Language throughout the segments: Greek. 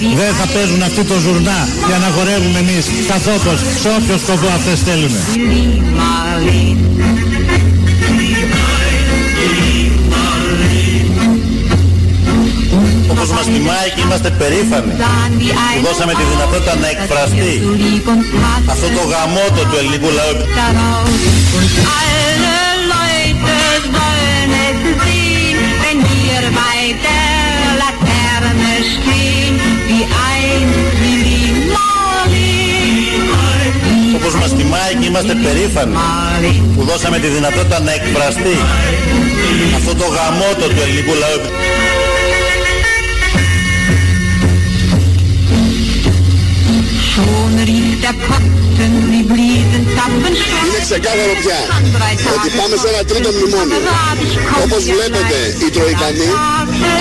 Δεν θα παίζουν αυτή το ζουρνά για να χορεύουμε εμείς καθόπως σε όποιο σκοπό αυτές θέλουν. Όπως μας τιμάει και είμαστε περήφανοι που δώσαμε τη δυνατότητα να εκφραστεί αυτό το γαμότο του ελληνικού λαού. Είμαστε περήφανοι που δώσαμε τη δυνατότητα να εκφραστεί αυτό το γαμότο του ελληνικού λαού. Είναι ξεκάθαρο πια ότι πάμε σε ένα τρίτο μνημόνιο. Όπως βλέπετε οι Τροϊκανοί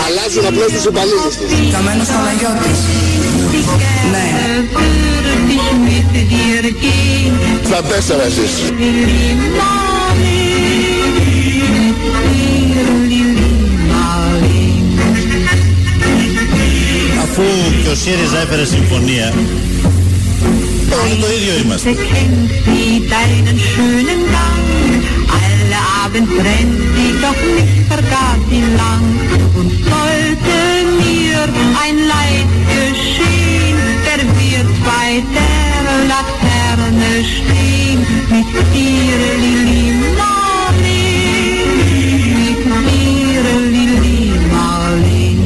αλλάζουν απλώς τους υπαλλήλους τους. Καμένος Παναγιώτης. Ναι. Στα τέσσερα εσείς. Αφού και ο ΣΥΡΙΖΑ έφερε συμφωνία Όλοι το ίδιο είμαστε. deinen schönen Gang. Alle Abend brennt sie, doch nicht vergaß sie lang. Und sollte mir ein Leid geschehen, der der Laterne stehen. Mit dir, Lili Marleen, mit dir, Lili Marleen.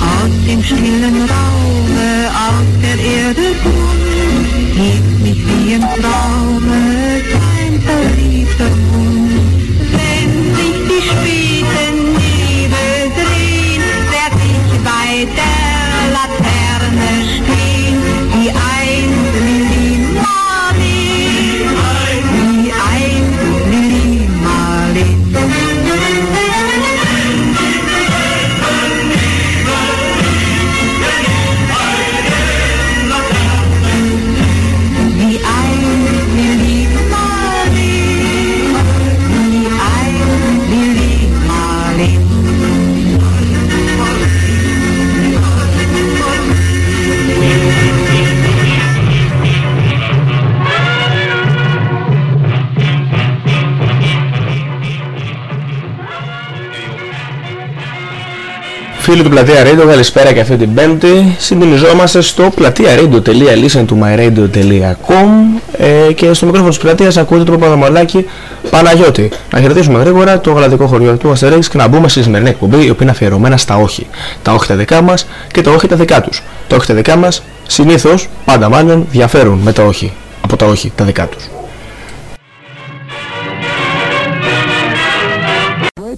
Aus dem stillen Raume, aus der Erde Φίλοι του Πλατεία Radio, καλησπέρα και αυτή την Πέμπτη. Συντονιζόμαστε στο πλατεία-radio.listentomyradio.com ε, και στο μικρόφωνο της Πλατείας ακούτε το Παπαδομαλάκι Παναγιώτη. Να χαιρετήσουμε γρήγορα το γαλατικό χωριό του Αστερέξ και να μπούμε στη σημερινή εκπομπή η οποία είναι αφιερωμένα στα όχι. Τα όχι τα δικά μας και τα όχι τα δικά τους. Τα όχι τα δικά μας συνήθως, πάντα μάλλον, διαφέρουν με τα όχι. Από τα όχι τα δικά τους.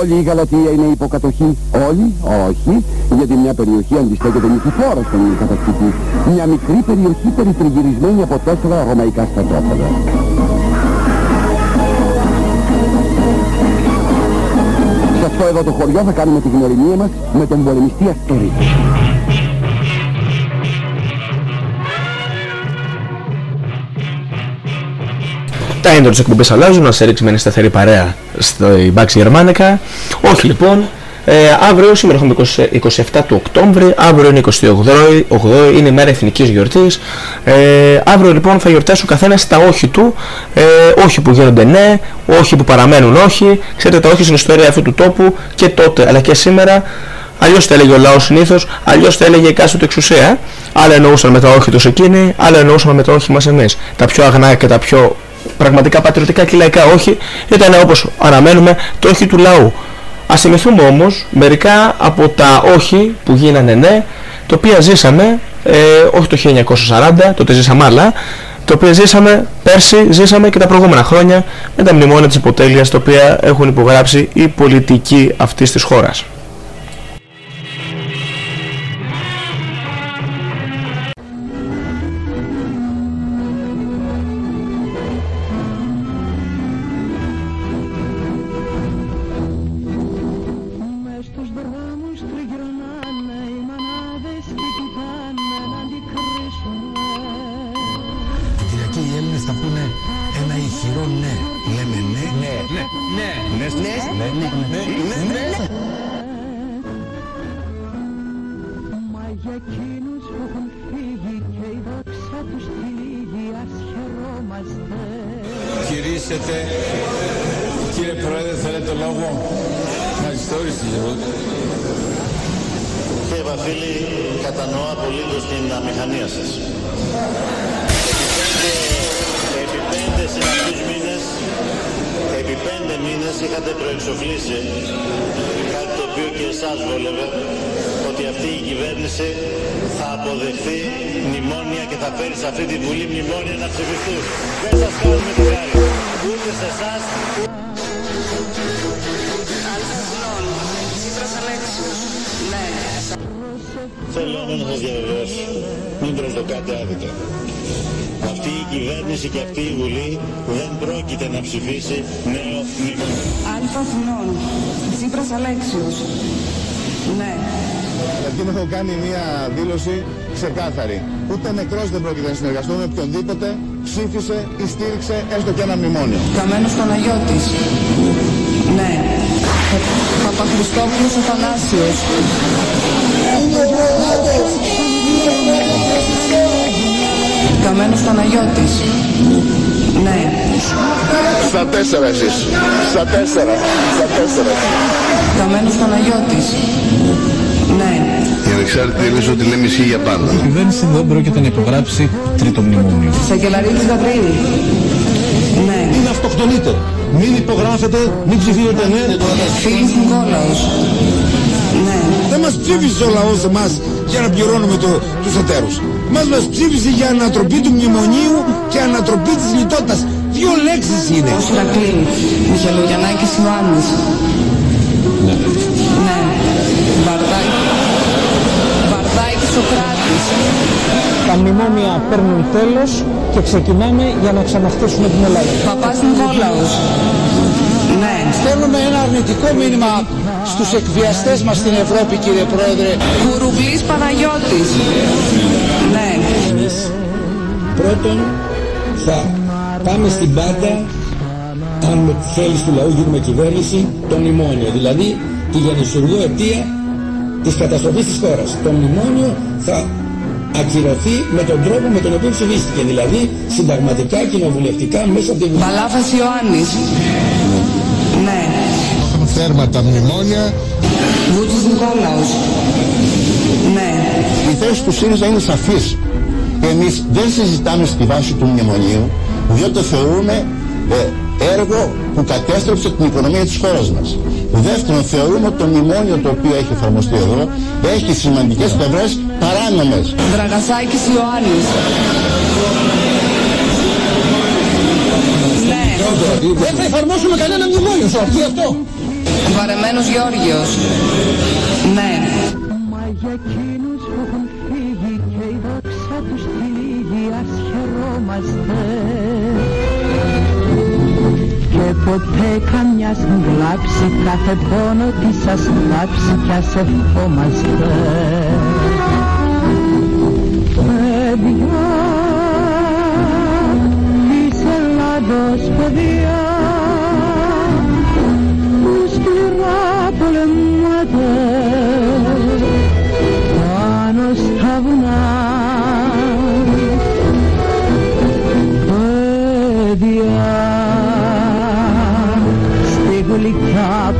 Όλη η Γαλατεία είναι υποκατοχή. Όλοι, όχι, γιατί μια περιοχή αντιστέκεται νικηφόρα στον κατακτητή. Μια μικρή περιοχή περιτριγυρισμένη από τέσσερα ρωμαϊκά στρατόπεδα. Σε αυτό εδώ το χωριό θα κάνουμε τη γνωριμία μας με τον πολεμιστή Αστέρη. Τα έντονα της εκπομπής αλλάζουν, να σε ρίξει με σταθερή παρέα στο Μπάξη Γερμανικά. Όχι λοιπόν, Ε, αύριο, σήμερα έχουμε 27 του Οκτώβρη, αύριο είναι 28, 8, είναι η μέρα εθνικής γιορτής. Ε, αύριο λοιπόν θα γιορτάσει ο καθένας τα όχι του, ε, όχι που γίνονται ναι, όχι που παραμένουν όχι. Ξέρετε τα όχι στην ιστορία αυτού του τόπου και τότε αλλά και σήμερα. Αλλιώς τα έλεγε ο λαός συνήθως, αλλιώς τα έλεγε η κάστοτε εξουσία. Άλλα εννοούσαν με τα όχι τους εκείνοι, άλλα εννοούσαν με τα όχι μας εμείς. Τα πιο αγνά και τα πιο πραγματικά πατριωτικά και λαϊκά όχι ήταν όπως αναμένουμε το όχι του λαού. Ας θυμηθούμε όμως μερικά από τα όχι που γίνανε ναι, το οποία ζήσαμε, ε, όχι το 1940, τότε ζήσαμε άλλα, το οποίο ζήσαμε πέρσι, ζήσαμε και τα προηγούμενα χρόνια με τα μνημόνια της υποτέλειας τα οποία έχουν υπογράψει οι πολιτικοί αυτής της χώρας. θα αποδεχθεί μνημόνια και θα φέρει σε αυτή τη Βουλή μνημόνια να ψηφιστούν. Δεν σας κάνουμε το χάρη. Ούτε σε εσάς, Θέλω να σας διαβεβαιώσω, μην προσδοκάτε άδικα. Αυτή η κυβέρνηση και αυτή η Βουλή δεν πρόκειται να ψηφίσει νέο μνημόνιο. Αλφα Φινών, Τσίπρας Αλέξιος. Ναι ψήφισε ή στήριξε έστω και ένα μνημόνιο. Καμένος Παναγιώτης. Ναι. Παπαχριστόπουλος Αθανάσιος. Καμένος Παναγιώτης. Ναι. Στα τέσσερα εσείς. Στα τέσσερα. Στα τέσσερα. Καμένος Παναγιώτης. Ναι. Η ανεξάρτητη λες ότι λέμε ισχύει για πάντα. Η κυβέρνηση δεν πρόκειται να υπογράψει τρίτο μνημόνιο. Σακελαρίδης Γαβρίλη. Ναι. Μην αυτοκτονείτε. Μην υπογράφετε, μην ψηφίζετε ναι. Φίλης Νικόλαος. Ναι. Δεν μας ψήφισε ο λαός εμάς για να πληρώνουμε το, τους εταίρους. Μας μας ψήφισε για ανατροπή του μνημονίου και ανατροπή της λιτότητας. Δύο λέξεις είναι. Ο Σιρακλής. Μιχαλογιαννάκης Ιωάννης. Βαρδάκη Σοκράτης. Τα μνημόνια παίρνουν τέλος και ξεκινάμε για να ξαναχτίσουμε την Ελλάδα. Παπάς Νικόλαος. Ναι. Στέλνουμε ένα αρνητικό μήνυμα στους εκβιαστές μας στην Ευρώπη κύριε Πρόεδρε. Κουρουμπλής Παναγιώτης. Ναι. Πρώτον, θα πάμε στην πάντα, αν με τη θέληση του λαού γίνουμε κυβέρνηση, το μνημόνιο. Δηλαδή, τη γεννησουργό αιτία της καταστροφής της χώρας. Το μνημόνιο θα ακυρωθεί με τον τρόπο με τον οποίο ψηφίστηκε. Δηλαδή, συνταγματικά, κοινοβουλευτικά, μέσα από την... Μπαλάφας Ιωάννης. Ναι. Θέρμα τα μνημόνια. Βούτσης Νικόλαος. Ναι. Η θέση του ΣΥΡΙΖΑ είναι σαφής. Εμείς δεν συζητάμε στη βάση του μνημονίου, διότι το θεωρούμε ε, έργο που κατέστρεψε την οικονομία της χώρας μας. Δεύτερον, θεωρούμε ότι το μνημόνιο το οποίο έχει εφαρμοστεί εδώ έχει σημαντικές πλευρές παράνομες. Δραγασάκης Ιωάννης. Ναι. Δεν θα εφαρμόσουμε κανένα μνημόνιο, σου αρθεί αυτό. Βαρεμένος Γεώργιος. Ναι. Μα για εκείνους που έχουν φύγει και η δόξα τους θλίγει ας χαιρόμαστε και ποτέ καμιάς βλάψη κάθε πόνο τη σας βλάψει κι ας ευχόμαστε. Παιδιά της Ελλάδος παιδιά που σκληρά πολεμάτε. Πάνω στα βουνά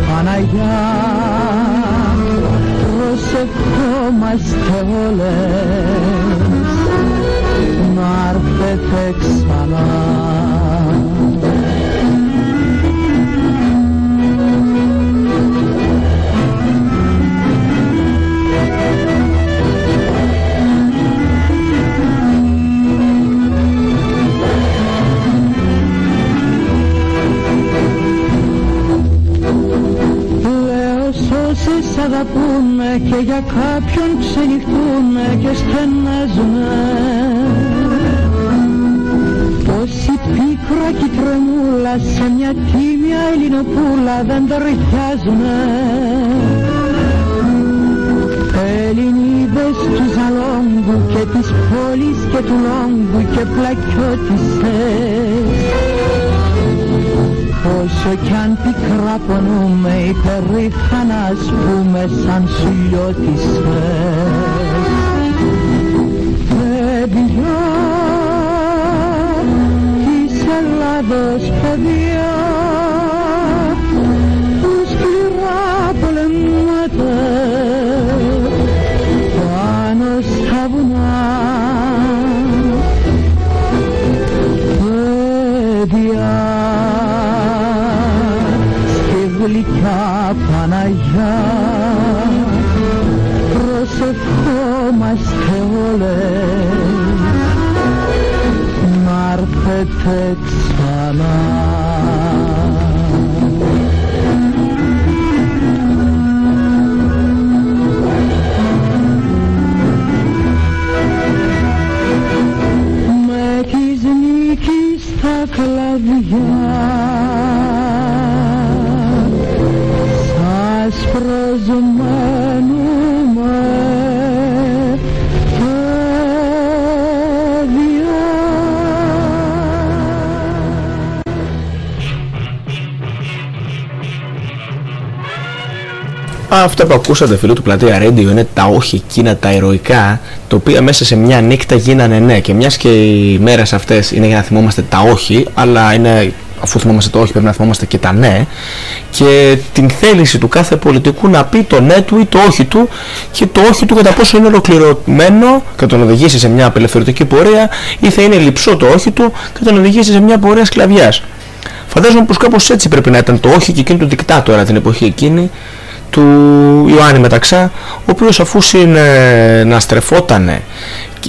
Παναγιά προσευχόμαστε όλες κάποιον ξενυχτούνε και στενάζουνε Πόση πίκρα και τρεμούλα σε μια τίμια ελληνοπούλα δεν ταιριάζουνε. Ελληνίδες του Ζαλόγκου και της πόλης και του Λόγκου και πλακιώτισες Όσο κι αν πικρά πονούμε υπερήφανα ας πούμε σαν σουλιώτισες Παιδιά της Ελλάδος παιδιά που σκληρά πολεμάτες. Πάνω στα βουνά Παναγιά προσευχόμαστε όλες. Να έρθετε ξανά Αυτά που ακούσατε φίλο του Πλατεία Radio είναι τα όχι εκείνα τα ηρωικά τα οποία μέσα σε μια νύχτα γίνανε ναι και μιας και οι μέρες αυτές είναι για να θυμόμαστε τα όχι αλλά είναι αφού θυμόμαστε το όχι πρέπει να θυμόμαστε και τα ναι και την θέληση του κάθε πολιτικού να πει το ναι του ή το όχι του και το όχι του κατά πόσο είναι ολοκληρωμένο και τον οδηγήσει σε μια απελευθερωτική πορεία ή θα είναι λυψό το όχι του και τον οδηγήσει σε μια πορεία σκλαβιάς. Φαντάζομαι πως κάπως έτσι πρέπει να ήταν το όχι και εκείνη του δικτάτορα την εποχή εκείνη του Ιωάννη Μεταξά ο οποίος αφού είναι να στρεφότανε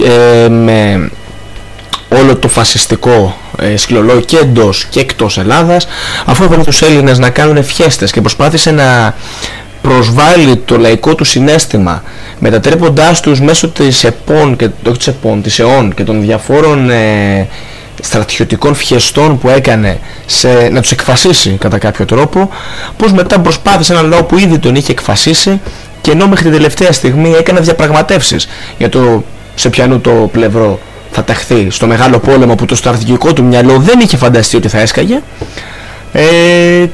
ε, με όλο το φασιστικό ε, σκληρολό και εντός και εκτός Ελλάδας αφού έβαλε τους Έλληνες να κάνουν ευχέστες και προσπάθησε να προσβάλλει το λαϊκό του συνέστημα μετατρέποντάς τους μέσω της ΕΠΟΝ και, όχι της ΕΠΟΝ, της ΕΟΝ και των διαφόρων ε, στρατιωτικών φιεστών που έκανε σε, να τους εκφασίσει κατά κάποιο τρόπο πως μετά προσπάθησε έναν λαό που ήδη τον είχε εκφασίσει και ενώ μέχρι την τελευταία στιγμή έκανε διαπραγματεύσεις για το σε ποιανού το πλευρό θα ταχθεί στο μεγάλο πόλεμο που το στρατηγικό του μυαλό δεν είχε φανταστεί ότι θα έσκαγε ε,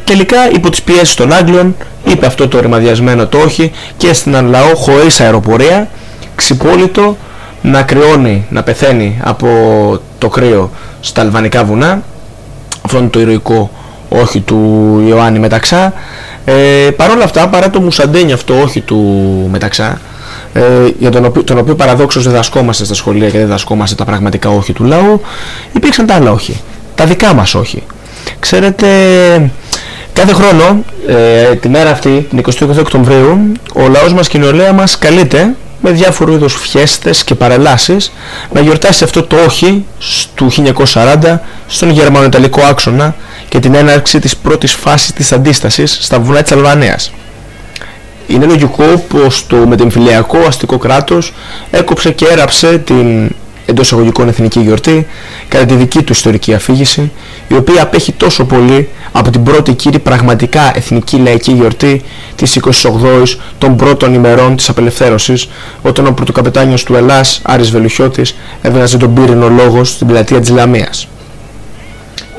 τελικά υπό τις πιέσεις των Άγγλων είπε αυτό το ρημαδιασμένο το όχι και έστειναν λαό χωρίς αεροπορία ξυπόλυτο να κρυώνει, να πεθαίνει από το κρύο στα αλβανικά βουνά. Αυτό είναι το ηρωικό όχι του Ιωάννη Μεταξά. Ε, παρόλα αυτά παρά το μουσαντένι αυτό όχι του Μεταξά ε, για τον οποίο, τον οποίο παραδόξως διδασκόμαστε στα σχολεία και διδασκόμαστε τα πραγματικά όχι του λαού υπήρξαν τα άλλα όχι. Τα δικά μας όχι. Ξέρετε κάθε χρόνο ε, τη μέρα αυτή την 28 Οκτωβρίου ο λαός μας και η νεολαία μας καλείται με διάφορου είδους φιέστες και παρελάσεις να γιορτάσει αυτό το όχι του 1940 στον γερμανο-ιταλικό άξονα και την έναρξη της πρώτης φάσης της αντίστασης στα βουνά της Αλβανίας. Είναι λογικό πως το μετεμφυλιακό αστικό κράτος έκοψε και έραψε την εντός εισαγωγικών εθνική γιορτή κατά τη δική του ιστορική αφήγηση η οποία απέχει τόσο πολύ από την πρώτη κύριη πραγματικά εθνική λαϊκή γιορτή της 28ης των πρώτων ημερών της απελευθέρωσης όταν ο πρωτοκαπετάνιος του Ελλάς Άρης Βελουχιώτης έβγαζε τον πύρινο λόγο στην πλατεία της Λαμίας.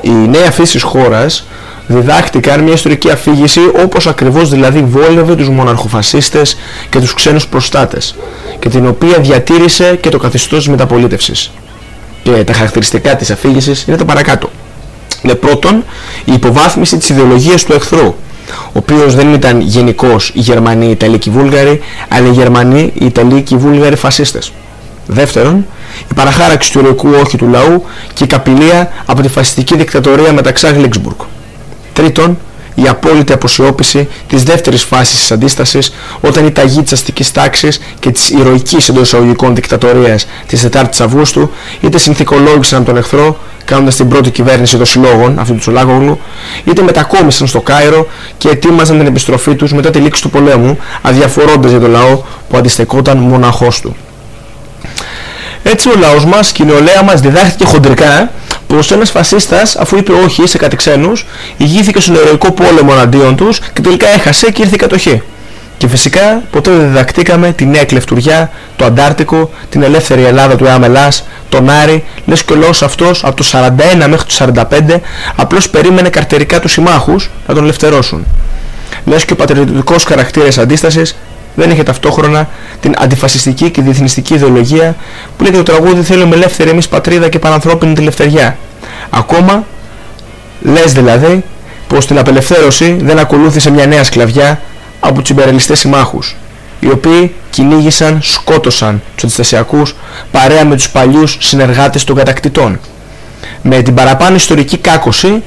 Η νέα φύση της χώρας διδάχτηκαν μια ιστορική αφήγηση όπως ακριβώς δηλαδή βόλευε τους μοναρχοφασίστες και τους ξένους προστάτες και την οποία διατήρησε και το καθεστώς της μεταπολίτευσης. Και τα χαρακτηριστικά της αφήγησης είναι το παρακάτω. Είναι πρώτον η υποβάθμιση της ιδεολογίας του εχθρού. ο οποίος δεν ήταν γενικός οι Γερμανοί, οι Ιταλοί και οι Βούλγαροι, αλλά οι Γερμανοί, οι Ιταλοί και οι Βούλγαροι φασίστες. Δεύτερον, η παραχάραξη του ηρωικού όχι του λαού και η καπηλεία από τη φασιστική δικτατορία μεταξά Γλίξμπουργκ. Τρίτον, η απόλυτη αποσιώπηση της δεύτερης φάσης της αντίστασης όταν η ταγή της αστικής τάξης και της ηρωικής εντός εισαγωγικών δικτατορίας της 4ης Αυγούστου είτε συνθηκολόγησαν από τον εχθρό κάνοντας την πρώτη κυβέρνηση των συλλόγων, αυτού του Τσολάγογλου, είτε μετακόμισαν στο Κάιρο και ετοίμαζαν την επιστροφή τους μετά τη λήξη του πολέμου, αδιαφορώντας για τον λαό που αντιστεκόταν μοναχός του. Έτσι ο λαός μας και η νεολαία μας διδάχθηκε χοντρικά πως ένας φασίστας αφού είπε όχι σε κάτι ξένους ηγήθηκε στον ερωικό πόλεμο αντίον τους και τελικά έχασε και ήρθε η κατοχή. Και φυσικά ποτέ δεν διδακτήκαμε την νέα κλεφτουριά, το Αντάρτικο, την ελεύθερη Ελλάδα του Εάμελάς, τον Άρη, λες και ο λαός αυτός από το 41 μέχρι το 45 απλώς περίμενε καρτερικά τους συμμάχους να τον ελευθερώσουν. Λες και ο πατριωτικός χαρακτήρας αντίστασης δεν είχε ταυτόχρονα την αντιφασιστική και διεθνιστική ιδεολογία που λέει το τραγούδι θέλουμε ελεύθερη εμείς πατρίδα και πανανθρώπινη τη ελευθεριά. Ακόμα λες δηλαδή πως την απελευθέρωση δεν ακολούθησε μια νέα σκλαβιά από τους υπερελιστές συμμάχους οι οποίοι κυνήγησαν, σκότωσαν τους αντιστασιακούς παρέα με τους παλιούς συνεργάτες των κατακτητών. Με την παραπάνω ιστορική κάκωση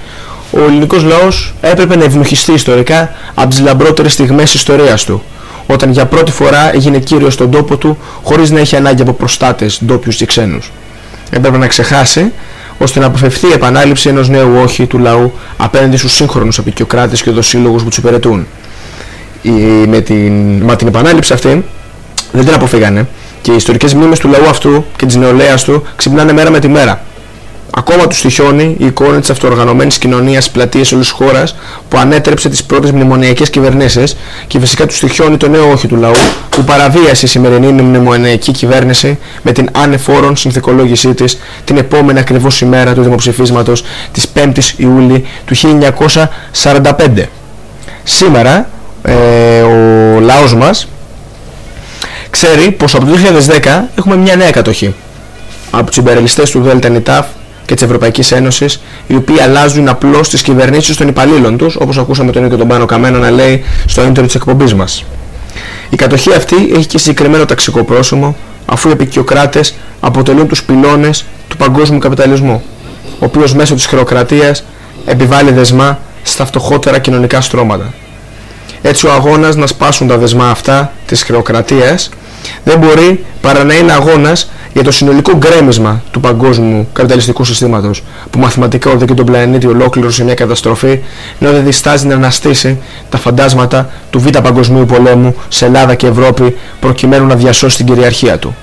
ο ελληνικός λαός έπρεπε να ευνοχιστεί ιστορικά από τις λαμπρότερες στιγμές της ιστορίας του όταν για πρώτη φορά έγινε κύριος στον τόπο του χωρίς να έχει ανάγκη από προστάτες ντόπιους και ξένους. Έπρεπε να ξεχάσει ώστε να αποφευθεί η επανάληψη ενός νέου όχι του λαού απέναντι στους σύγχρονους απεικιοκράτες και οδοσύλλογους που τους υπηρετούν. με, την, με την επανάληψη αυτή δεν την αποφύγανε και οι ιστορικές μνήμες του λαού αυτού και της νεολαίας του ξυπνάνε μέρα με τη μέρα. Ακόμα τους στοιχιώνει η εικόνα της αυτοοργανωμένης κοινωνίας πλατείας όλης της χώρας που ανέτρεψε τις πρώτες μνημονιακές κυβερνήσεις και φυσικά τους στοιχιώνει το νέο όχι του λαού που παραβίασε η σημερινή μνημονιακή κυβέρνηση με την άνεφόρον συνθηκολόγησή της την επόμενη ακριβώς ημέρα του δημοψηφίσματος της 5ης Ιούλη του 1945. Σήμερα ε, ο λαός μας ξέρει πως από το 2010 έχουμε μια νέα κατοχή από τους υπερελιστές του ΔΕΛΤΑ και της Ευρωπαϊκής Ένωσης, οι οποίοι αλλάζουν απλώς τις κυβερνήσεις των υπαλλήλων τους, όπως ακούσαμε τον ίδιο τον Πάνο Καμένο να λέει στο ίντερνετ της εκπομπής μας. Η κατοχή αυτή έχει και συγκεκριμένο ταξικό πρόσωπο, αφού οι επικιοκράτες αποτελούν τους πυλώνες του παγκόσμιου καπιταλισμού, ο οποίος μέσω της χρεοκρατίας επιβάλλει δεσμά στα φτωχότερα κοινωνικά στρώματα. Έτσι ο αγώνας να σπάσουν τα δεσμά αυτά της χρεοκρατίας δεν μπορεί παρά να είναι αγώνας για το συνολικό γκρέμισμα του παγκόσμιου καπιταλιστικού συστήματος που μαθηματικά οδηγεί τον πλανήτη ολόκληρο σε μια καταστροφή ενώ δεν διστάζει να αναστήσει τα φαντάσματα του Β' Παγκοσμίου Πολέμου σε Ελλάδα και Ευρώπη προκειμένου να διασώσει την κυριαρχία του.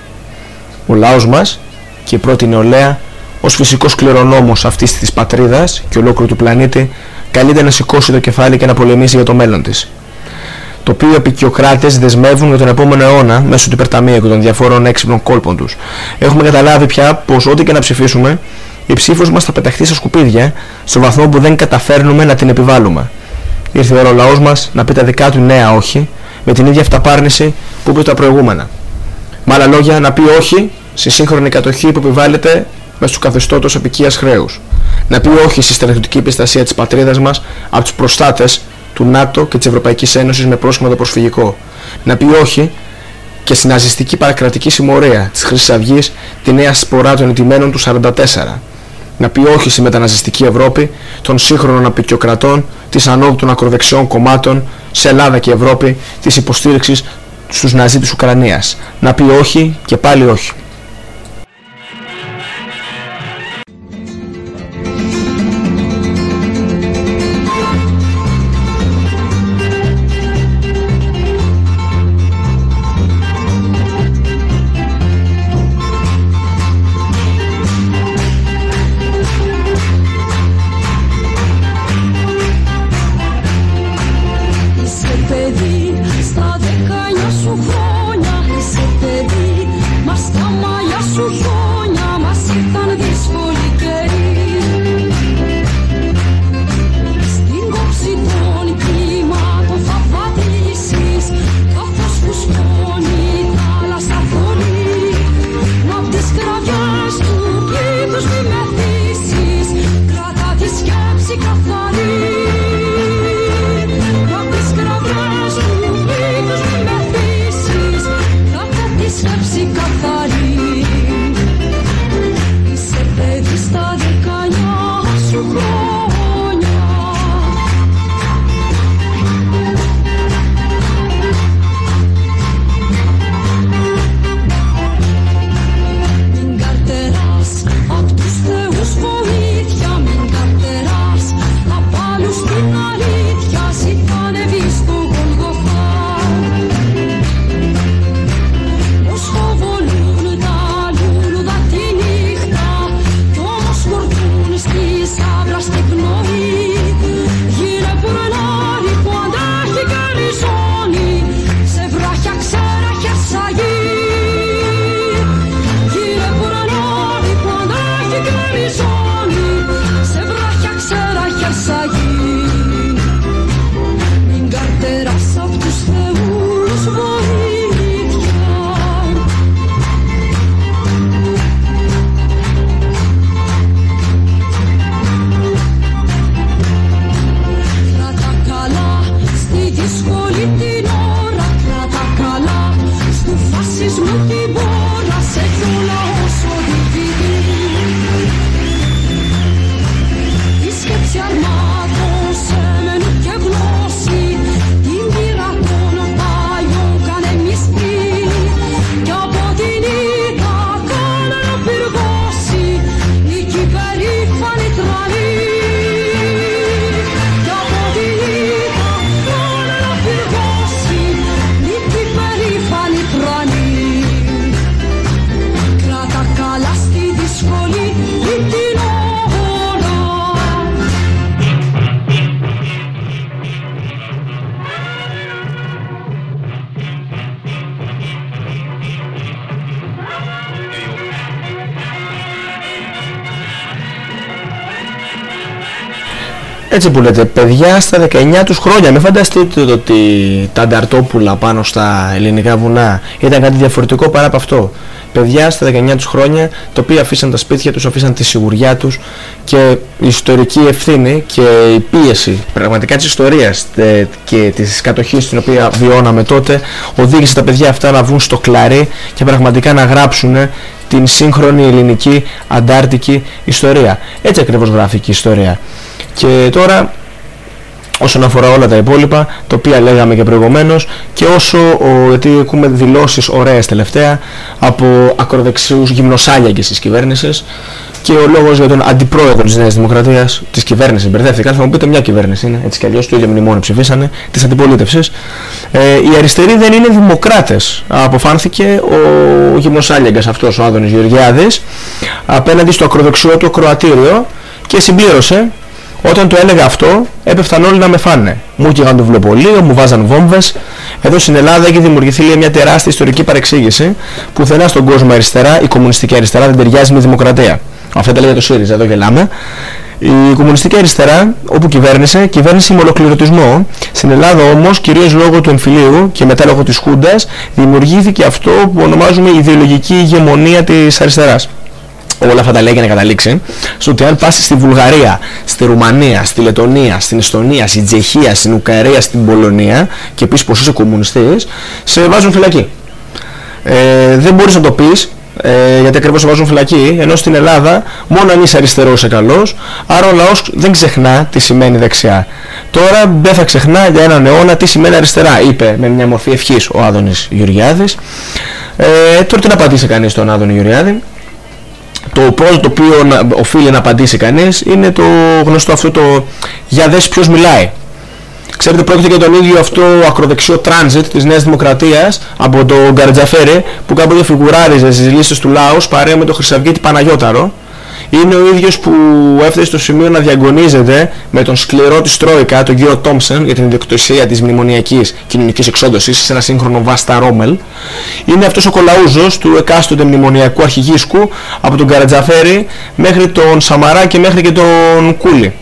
Ο λαός μας και η πρώτη νεολαία ως φυσικός κληρονόμος αυτής της πατρίδας και ολόκληρου του πλανήτη καλείται να σηκώσει το κεφάλι και να πολεμήσει για το μέλλον της το οποίο οι επικιοκράτες δεσμεύουν για τον επόμενο αιώνα μέσω του υπερταμείου και των διαφόρων έξυπνων κόλπων τους. Έχουμε καταλάβει πια πως ό,τι και να ψηφίσουμε, η ψήφος μας θα πεταχθεί στα σκουπίδια στο βαθμό που δεν καταφέρνουμε να την επιβάλλουμε. Ήρθε η ώρα ο λαός μας να πει τα δικά του νέα όχι, με την ίδια αυταπάρνηση που είπε τα προηγούμενα. Με άλλα λόγια, να πει όχι στη σύγχρονη κατοχή που επιβάλλεται μέσω του καθεστώτος απικίας χρέους. Να πει όχι στη στρατιωτική επιστασία της πατρίδας μας από τους προστάτες του ΝΑΤΟ και της Ευρωπαϊκής Ένωσης με πρόσχημα το προσφυγικό. Να πει όχι και στην ναζιστική παρακρατική συμμορία της Χρυσής Αυγής, τη νέα σπορά των ετοιμένων του 1944. Να πει όχι στη μεταναζιστική Ευρώπη των σύγχρονων απεικιοκρατών, της ανώδου των ακροδεξιών κομμάτων σε Ελλάδα και Ευρώπη, της υποστήριξης στους Ναζί της Ουκρανίας. Να πει όχι και πάλι όχι. Έτσι που λέτε, παιδιά στα 19 τους χρόνια. Μην φανταστείτε ότι τα ανταρτόπουλα πάνω στα ελληνικά βουνά ήταν κάτι διαφορετικό παρά από αυτό. Παιδιά στα 19 τους χρόνια, τα οποία αφήσαν τα σπίτια τους, αφήσαν τη σιγουριά τους και η ιστορική ευθύνη και η πίεση πραγματικά της ιστορίας και της κατοχής την οποία βιώναμε τότε οδήγησε τα παιδιά αυτά να βγουν στο κλαρί και πραγματικά να γράψουν την σύγχρονη ελληνική αντάρτικη ιστορία. Έτσι ακριβώς γράφει και η ιστορία. Και τώρα όσον αφορά όλα τα υπόλοιπα, τα οποία λέγαμε και προηγουμένως και όσο, ο, γιατί έχουμε δηλώσεις ωραίες τελευταία από ακροδεξιούς γυμνοσάλιακες της κυβέρνησης και ο λόγος για τον αντιπρόεδρο της Νέας Δημοκρατίας, της κυβέρνησης, μπερδεύτηκαν, θα μου πείτε μια κυβέρνηση είναι, έτσι κι αλλιώς το ίδιο μνημόνιο ψηφίσανε, της αντιπολίτευσης. Ε, οι αριστεροί δεν είναι δημοκράτες, αποφάνθηκε ο γυμνοσάλιακας αυτός ο Άδωνης Γεωργιάδης απέναντι στο ακροδεξιό του Κροατήριο και συμπλήρωσε όταν το έλεγα αυτό, έπεφταν όλοι να με φάνε. Μου έκαιγαν το βιβλιοπωλείο, μου βάζαν βόμβες. Εδώ στην Ελλάδα έχει δημιουργηθεί μια τεράστια ιστορική παρεξήγηση. Πουθενά στον κόσμο αριστερά, η κομμουνιστική αριστερά δεν ταιριάζει με δημοκρατία. Αυτά τα λέει το ΣΥΡΙΖΑ, εδώ γελάμε. Η κομμουνιστική αριστερά, όπου κυβέρνησε, κυβέρνησε με ολοκληρωτισμό. Στην Ελλάδα όμως, κυρίως λόγω του εμφυλίου και μετά λόγω της Χούντας, δημιουργήθηκε αυτό που ονομάζουμε ιδεολογική ηγεμονία της αριστεράς όλα αυτά τα λέει για να καταλήξει στο ότι αν πας στη Βουλγαρία, στη Ρουμανία, στη Λετωνία, στην Εστονία, στην Τσεχία, στην Ουκρανία, στην Πολωνία και πεις πως είσαι κομμουνιστής, σε βάζουν φυλακή. Ε, δεν μπορείς να το πεις ε, γιατί ακριβώς σε βάζουν φυλακή, ενώ στην Ελλάδα μόνο αν είσαι αριστερός είσαι καλός, άρα ο λαός δεν ξεχνά τι σημαίνει δεξιά. Τώρα δεν θα ξεχνά για έναν αιώνα τι σημαίνει αριστερά, είπε με μια μορφή ευχής ο Άδωνης Γεωργιάδης. Ε, τώρα τι να απαντήσει κανείς στον Άδωνη Γεωργιάδη; Το πρώτο το οποίο να, οφείλει να απαντήσει κανείς είναι το γνωστό αυτό το «Για δες ποιος μιλάει». Ξέρετε πρόκειται για τον ίδιο αυτό ακροδεξιό transit της Νέας Δημοκρατίας από τον Γκαρτζαφέρη που κάποτε φιγουράριζε στις λίστες του Λάους παρέα με τον Χρυσαυγίτη Παναγιώταρο είναι ο ίδιος που έφτασε στο σημείο να διαγωνίζεται με τον σκληρό της Τρόικα, τον κύριο Τόμψεν, για την ιδιοκτησία της μνημονιακής κοινωνικής εξόντωσης σε ένα σύγχρονο Βάστα Ρόμελ. Είναι αυτός ο κολαούζος του εκάστοτε μνημονιακού αρχηγίσκου από τον Καρατζαφέρη μέχρι τον Σαμαρά και μέχρι και τον Κούλι.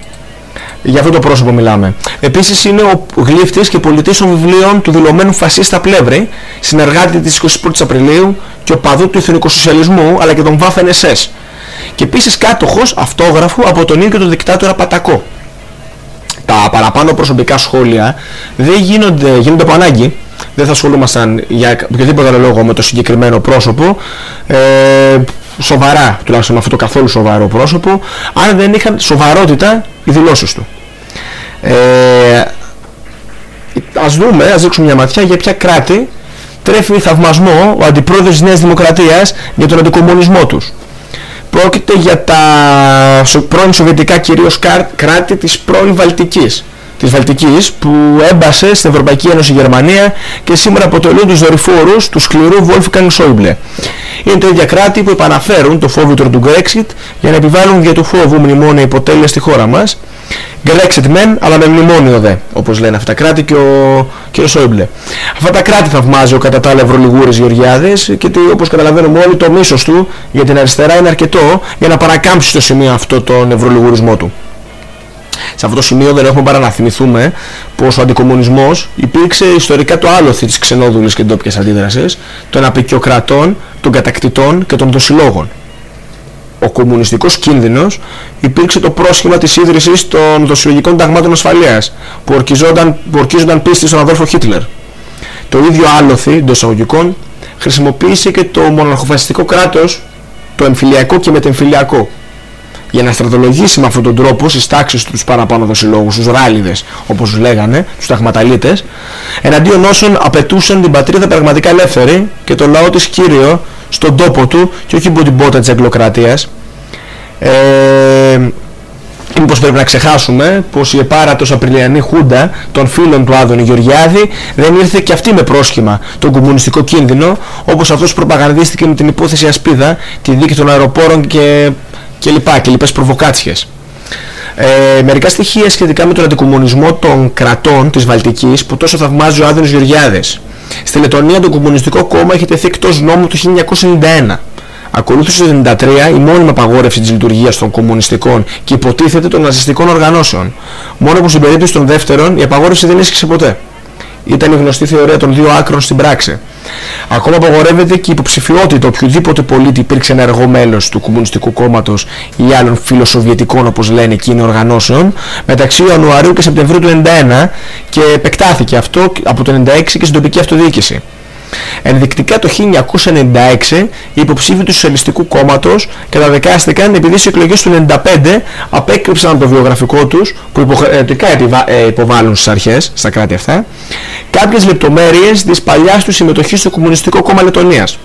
Για αυτό το πρόσωπο μιλάμε. Επίσης είναι ο γλύφτης και πολιτής των βιβλίων του δηλωμένου φασίστα Πλεύρη, συνεργάτη της 21 Απριλίου και ο παδού του εθνικοσοσιαλισμού αλλά και των Waffen SS και επίσης κάτοχος αυτόγραφου από τον ίδιο τον δικτάτορα Πατακό. Τα παραπάνω προσωπικά σχόλια δεν γίνονται, γίνονται από ανάγκη, δεν θα ασχολούμασταν για οποιοδήποτε λόγο με το συγκεκριμένο πρόσωπο, ε, σοβαρά τουλάχιστον με αυτό το καθόλου σοβαρό πρόσωπο, αν δεν είχαν σοβαρότητα οι δηλώσεις του. Ε, ας δούμε, ας δείξουμε μια ματιά για ποια κράτη τρέφει θαυμασμό ο αντιπρόεδρος της Νέας Δημοκρατίας για τον αντικομονισμό τους. Πρόκειται για τα πρώην Σοβιετικά κυρίως κράτη της πρώην Βαλτικής της Βαλτικής που έμπασε στην Ευρωπαϊκή Ένωση Γερμανία και σήμερα αποτελούν τους δορυφόρους του σκληρού Wolfgang Schäuble. Είναι τα ίδια κράτη που επαναφέρουν το φόβητρο του Brexit για να επιβάλλουν για του φόβου μνημόνια υποτέλεια στη χώρα μας Brexit μεν, αλλά με μνημόνιο δε, όπως λένε αυτά τα κράτη και ο κ. Σόιμπλε. Αυτά τα κράτη θαυμάζει ο κατά τα άλλα Ευρωλιγούρης Γεωργιάδης και όπως καταλαβαίνουμε όλοι το μίσος του για την αριστερά είναι αρκετό για να παρακάμψει στο σημείο αυτό τον ευρωλιγουρισμό του. Σε αυτό το σημείο δεν έχουμε παρά να θυμηθούμε πως ο αντικομουνισμός υπήρξε ιστορικά το άλοθη της ξενόδουλης και ντόπιας αντίδρασης των απεικιοκρατών, των κατακτητών και των δοσιλόγων ο κομμουνιστικός κίνδυνος υπήρξε το πρόσχημα της ίδρυσης των δοσιολογικών ταγμάτων ασφαλείας που ορκίζονταν, που ορκίζονταν πίστη στον αδόλφο Χίτλερ. Το ίδιο άλοθη εντός εισαγωγικών χρησιμοποίησε και το μοναρχοφασιστικό κράτος, το εμφυλιακό και μετεμφυλιακό για να στρατολογήσει με αυτόν τον τρόπο στις τάξεις τους παραπάνω δοσιλόγους, τους ράλιδες όπως τους λέγανε, τους ταγματαλίτες, εναντίον όσων απαιτούσαν την πατρίδα πραγματικά ελεύθερη και το λαό της κύριο στον τόπο του και όχι από την πότα της εγκλοκρατίας. Ε, μήπως πρέπει να ξεχάσουμε πως η επάρατος Απριλιανή Χούντα των φίλων του Άδωνη Γεωργιάδη δεν ήρθε και αυτή με πρόσχημα τον κομμουνιστικό κίνδυνο όπως αυτός προπαγανδίστηκε με την υπόθεση Ασπίδα, τη δίκη των αεροπόρων και και λοιπά και λοιπές προβοκάτσιες. Ε, μερικά στοιχεία σχετικά με τον αντικομουνισμό των κρατών της Βαλτικής που τόσο θαυμάζει ο Άδωνος Γεωργιάδης. Στη Λετωνία το Κομμουνιστικό Κόμμα έχει τεθεί εκτός νόμου το 1991. Ακολούθησε το 1993 η μόνιμη απαγόρευση της λειτουργίας των κομμουνιστικών και υποτίθεται των ναζιστικών οργανώσεων. Μόνο που στην περίπτωση των δεύτερων η απαγόρευση δεν ίσχυσε ποτέ. Ήταν η γνωστή θεωρία των δύο άκρων στην πράξη. Ακόμα απαγορεύεται και η υποψηφιότητα οποιοδήποτε πολίτη υπήρξε ενεργό μέλος του Κομμουνιστικού Κόμματος ή άλλων φιλοσοβιετικών όπως λένε εκείνοι οργανώσεων μεταξύ Ιανουαρίου και Σεπτεμβρίου του 1991 και επεκτάθηκε αυτό από το 1996 και στην τοπική αυτοδιοίκηση. Ενδεικτικά το 1996 οι υποψήφοι του Σοσιαλιστικού Κόμματος καταδικάστηκαν επειδή στις εκλογές του 1995 απέκρυψαν το βιογραφικό τους που υποχρεωτικά ε, υποβάλλουν στις αρχές, στα κράτη αυτά, κάποιες λεπτομέρειες της παλιάς του συμμετοχής στο Κομμουνιστικό Κόμμα Λετωνίας.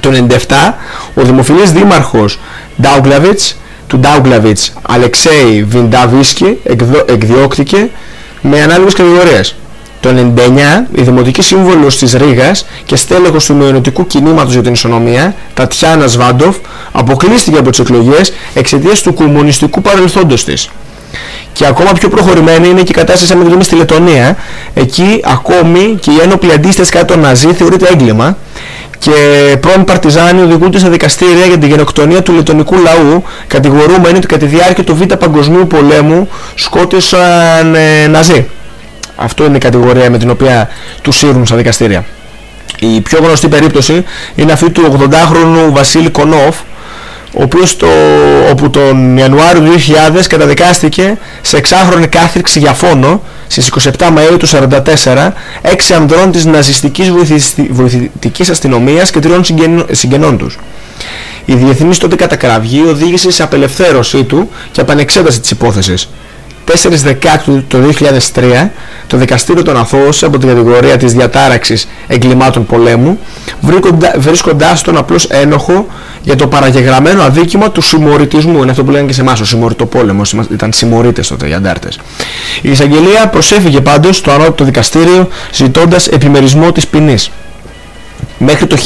Το 1997 ο δημοφιλής δήμαρχος Ντάουγκλαβιτς του Ντάουγκλαβιτς Αλεξέη Βινταβίσκι εκδιώκτηκε με ανάλογες κατηγορίες. Το 1999 η Δημοτική Σύμβολος της Ρήγας και στέλεχος του Μειονοτικού Κινήματος για την Ισονομία, Τατιάνα Σβάντοφ, αποκλείστηκε από τις εκλογές εξαιτίας του κομμουνιστικού παρελθόντος της. Και ακόμα πιο προχωρημένη είναι και η κατάσταση αν δούμε στη Λετωνία. Εκεί ακόμη και οι ένοπλοι αντίσταση κάτω των Ναζί θεωρείται έγκλημα και πρώην παρτιζάνοι οδηγούνται στα δικαστήρια για την γενοκτονία του λετωνικού λαού κατηγορούμενοι ότι κατά τη διάρκεια του Β' Παγκοσμίου Πολέμου σκότωσαν ε, Ναζί. Αυτό είναι η κατηγορία με την οποία τους σύρουν στα δικαστήρια. Η πιο γνωστή περίπτωση είναι αυτή του 80χρονου Βασίλη Κονόφ, ο οποίος το, όπου τον Ιανουάριο του 2000 καταδικάστηκε σε εξάχρονη κάθριξη για φόνο στις 27 Μαΐου του 1944 έξι ανδρών της ναζιστικής βοηθητικής αστυνομίας και τριών συγγενών τους. Η διεθνής τότε κατακραυγή οδήγησε σε απελευθέρωσή του και επανεξέταση της υπόθεσης. 4 Δεκάτου το 2003 το Δικαστήριο των Αθώων από την κατηγορία της διατάραξης εγκλημάτων πολέμου βρίσκοντάς τον απλώς ένοχο για το παραγεγραμμένο αδίκημα του συμμορητισμού. Είναι αυτό που λένε και σε εμάς ο συμμορητό πόλεμος. Ήταν συμμορίτες τότε οι αντάρτες. Η εισαγγελία προσέφηκε πάντως στο ανώτατο δικαστήριο ζητώντας επιμερισμό της ποινής. Μέχρι το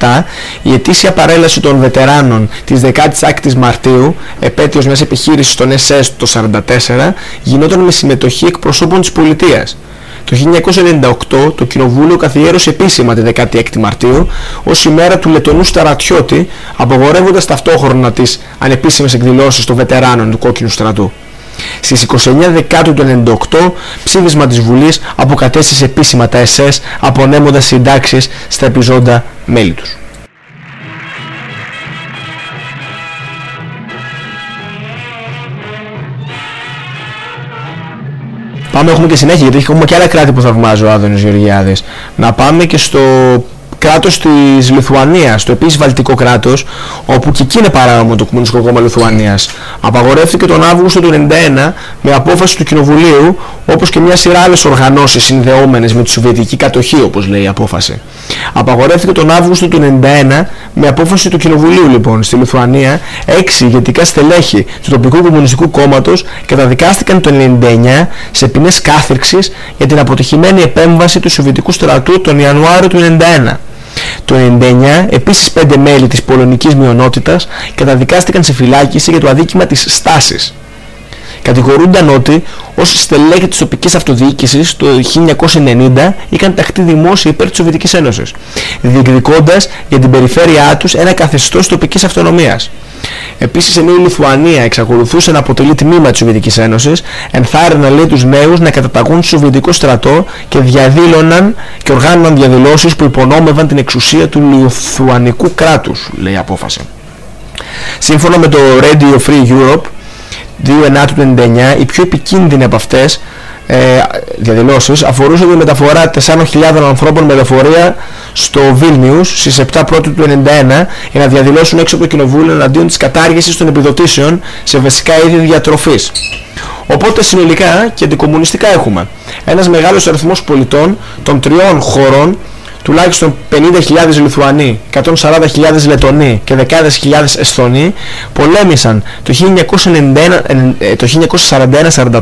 1997 η ετήσια παρέλαση των βετεράνων της 16ης Μαρτίου, επέτειος μιας επιχείρησης των SS το 1944, γινόταν με συμμετοχή εκπροσώπων της πολιτείας. Το 1998 το Κοινοβούλιο καθιέρωσε επίσημα τη 16η Μαρτίου ως ημέρα του Λετωνού Σταρατιώτη, απογορεύοντας ταυτόχρονα τις ανεπίσημες εκδηλώσεις των βετεράνων του Κόκκινου Στρατού. Στις 29 Δεκάτου του 1998 ψήφισμα της Βουλής αποκατέστησε επίσημα τα SS απονέμοντας συντάξεις στα επιζώντα μέλη τους. Πάμε, έχουμε και συνέχεια γιατί έχουμε και άλλα κράτη που θαυμάζει ο Άδωνης Γεωργιάδης. Να πάμε και στο κράτος της Λιθουανίας, το επίσης βαλτικό κράτος, όπου και εκεί είναι παράνομο το Κομμουνιστικό Κόμμα Λιθουανίας. Απαγορεύτηκε τον Αύγουστο του 1991 με απόφαση του Κοινοβουλίου, όπως και μια σειρά άλλες οργανώσεις συνδεόμενες με τη Σοβιετική κατοχή, όπως λέει η απόφαση. Απαγορεύτηκε τον Αύγουστο του 1991 με απόφαση του Κοινοβουλίου λοιπόν στη Λιθουανία έξι ηγετικά στελέχη του τοπικού κομμουνιστικού κόμματος καταδικάστηκαν το 1999 σε ποινές κάθριξης για την αποτυχημένη επέμβαση του Σοβιετικού στρατού τον Ιανουάριο του 1991. Το 1999 επίσης πέντε μέλη της πολωνικής μειονότητας καταδικάστηκαν σε φυλάκιση για το αδίκημα της στάσης. Κατηγορούνταν ότι ως στελέχη της τοπικής αυτοδιοίκησης το 1990 είχαν ταχθεί δημόσια υπέρ της Σοβιετικής Ένωσης, διεκδικώντας για την περιφέρειά τους ένα καθεστώς τοπικής αυτονομίας. Επίσης ενώ η Λιθουανία εξακολουθούσε να αποτελεί τμήμα της Σοβιετικής Ένωσης, ενθάρρυναν λέει τους νέους να καταταγούν στο Σοβιετικό στρατό και διαδήλωναν και οργάνωναν διαδηλώσεις που υπονόμευαν την εξουσία του Λιθουανικού κράτους, λέει η απόφαση. Σύμφωνα με το Radio Free Europe, 2 του 99, η πιο επικίνδυνη από αυτές ε, διαδηλώσεις αφορούσαν τη μεταφορά 4.000 ανθρώπων με λεωφορεία στο Βίλνιους στις 7 πρώτου του 1991 για να διαδηλώσουν έξω από το κοινοβούλιο εναντίον της κατάργησης των επιδοτήσεων σε βασικά είδη διατροφής. Οπότε συνολικά και αντικομουνιστικά έχουμε ένας μεγάλος αριθμός πολιτών των τριών χωρών τουλάχιστον 50.000 Λιθουανοί, 140.000 Λετονοί και δεκάδες χιλιάδες Εσθονοί πολέμησαν το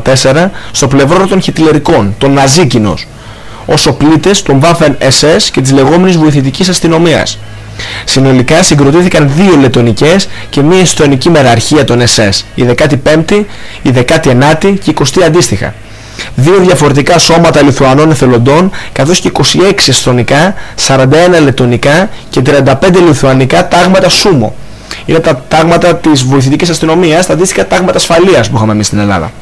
1941-44 στο πλευρό των Χιτλερικών, των Ναζίκινος, ως οπλίτες των Waffen SS και της λεγόμενης βοηθητικής αστυνομίας. Συνολικά συγκροτήθηκαν δύο λετονικές και μία εστονική μεραρχία των SS, η 15η, η 19η και η 20η αντίστοιχα δύο διαφορετικά σώματα Λιθουανών εθελοντών καθώς και 26 εσθονικά, 41 λετονικά και 35 λιθουανικά τάγματα σούμο. Είναι τα τάγματα της βοηθητικής αστυνομίας, τα αντίστοιχα τάγματα ασφαλείας που είχαμε εμείς στην Ελλάδα.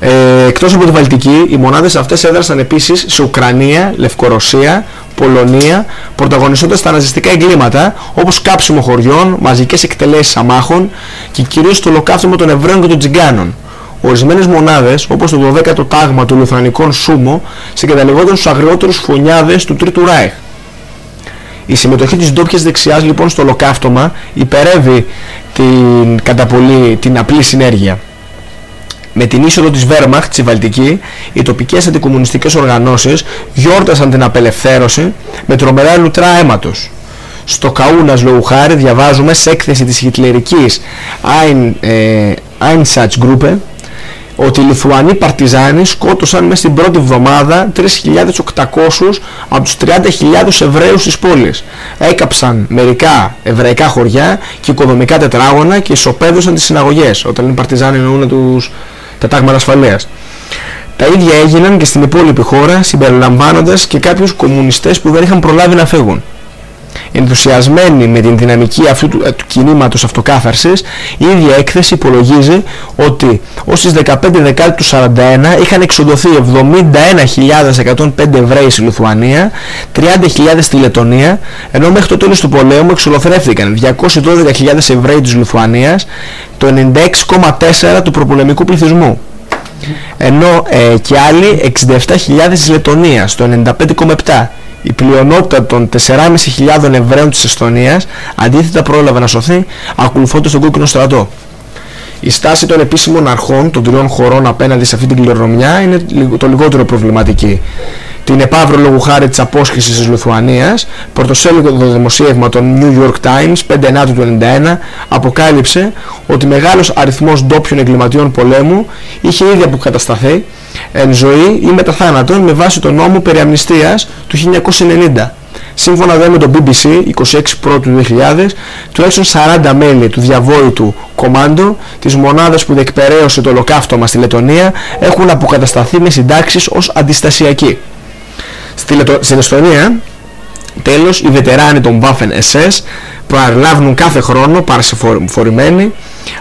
Ε, εκτός από τη Βαλτική, οι μονάδες αυτές έδρασαν επίσης σε Ουκρανία, Λευκορωσία, Πολωνία, πρωταγωνιστώντας τα ναζιστικά εγκλήματα όπως κάψιμο χωριών, μαζικές εκτελέσεις αμάχων και κυρίως το ολοκαύτωμα των Εβραίων και των Τζιγκάνων. Ορισμένες μονάδες, όπως το 12ο τάγμα του Λουθρανικών Σούμο, συγκαταλεγόταν στους αγριότερους φωνιάδες του Τρίτου Ράιχ. Η συμμετοχή της ντόπιας δεξιάς λοιπόν στο ολοκαύτωμα υπερεύει την, κατά πολύ, την απλή συνέργεια. Με την είσοδο της Βέρμαχτ στη Βαλτική, οι τοπικές αντικομουνιστικές οργανώσεις γιόρτασαν την απελευθέρωση με τρομερά λουτρά αίματος. Στο Καούνας Λοουχάρη διαβάζουμε σε έκθεση της χιτλερικής Einsatzgruppe ότι οι Λιθουανοί παρτιζάνοι σκότωσαν μέσα στην πρώτη εβδομάδα 3.800 από τους 30.000 Εβραίους της πόλης. Έκαψαν μερικά εβραϊκά χωριά και οικοδομικά τετράγωνα και ισοπαίδωσαν τις συναγωγές. Όταν είναι παρτιζάνοι εννοούν τους πετάγματα ασφαλείας. Τα ίδια έγιναν και στην υπόλοιπη χώρα συμπεριλαμβάνοντας και κάποιους κομμουνιστές που δεν είχαν προλάβει να φύγουν ενθουσιασμένη με την δυναμική αυτού του, ε, του κινήματος αυτοκάθαρσης η ίδια έκθεση υπολογίζει ότι ως τις 15 Δεκάτου του 41 είχαν εξοδοθεί 71.105 Εβραίοι στη Λιθουανία 30.000 στη Λετωνία ενώ μέχρι το τέλος του πολέμου εξολοθρεύτηκαν 212.000 Εβραίοι της Λιθουανίας το 96,4 του προπολεμικού πληθυσμού. Ενώ ε, και άλλοι 67.000 της Λετωνίας το 95,7 η πλειονότητα των 4.500 Εβραίων της Εστονίας αντίθετα πρόλαβε να σωθεί ακολουθώντας τον κόκκινο στρατό. Η στάση των επίσημων αρχών των τριών χωρών απέναντι σε αυτή την κληρονομιά είναι το λιγότερο προβληματική την επαύρο λόγου χάρη της απόσχησης της Λιθουανίας, πρωτοσέλιδο το δημοσίευμα των New York Times 5 του 1991 αποκάλυψε ότι μεγάλος αριθμός ντόπιων εγκληματιών πολέμου είχε ήδη αποκατασταθεί εν ζωή ή μετά θάνατον με βάση τον νόμο περί αμνηστίας του 1990. Σύμφωνα δε με το BBC 26 πρώτου 2000, τουλάχιστον 40 μέλη του διαβόητου κομάντο της μονάδας που διεκπαιρέωσε το ολοκαύτωμα στη Λετωνία έχουν αποκατασταθεί με συντάξεις ως αντιστασιακοί. Στην Εστονία, τέλος, οι βετεράνοι των Waffen SS προαρλάβουν κάθε χρόνο παρασυφορημένοι